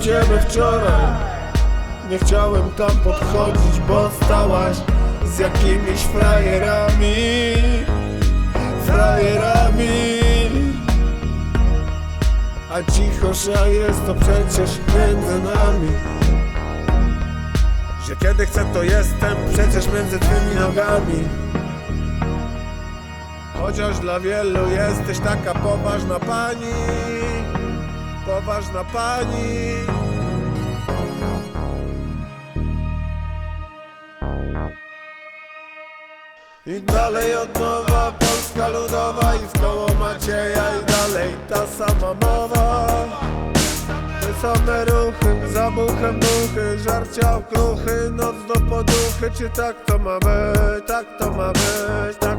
ciebie wczoraj. Nie chciałem tam podchodzić, bo stałaś z jakimiś frajerami. Frajerami. A cichosza jest to przecież między nami. Że kiedy chcę to jestem przecież między twymi nogami. Chociaż dla wielu jesteś taka poważna pani Poważna pani. I dalej od nowa Polska Ludowa I w koło Macieja i dalej ta sama mowa. Te same ruchy, za buchem duchy Żarcia okruchy, noc do poduchy Czy tak to ma być, tak to ma być Tak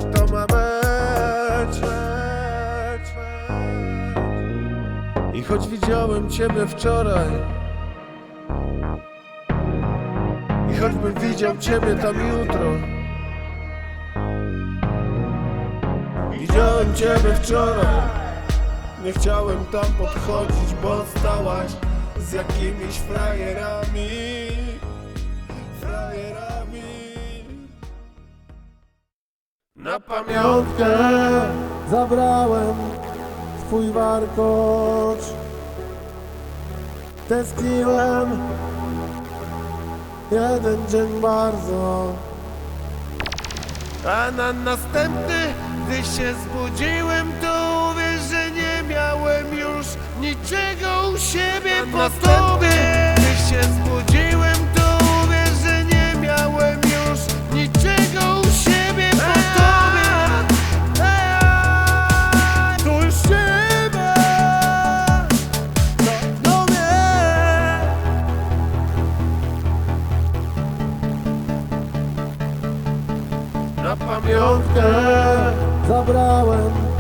I choć widziałem ciebie wczoraj I choćbym widział ciebie tam jutro Widziałem ciebie wczoraj. Nie chciałem tam podchodzić, bo stałaś z jakimiś frajerami Frajerami. Na pamiątkę zabrałem twój warkocz. Tęskniłem. Jeden dzień bardzo. A na następny, gdy się zbudziłem, to uwierz, że nie miałem już niczego u siebie. Po tobie. Na pamiątkę zabrałem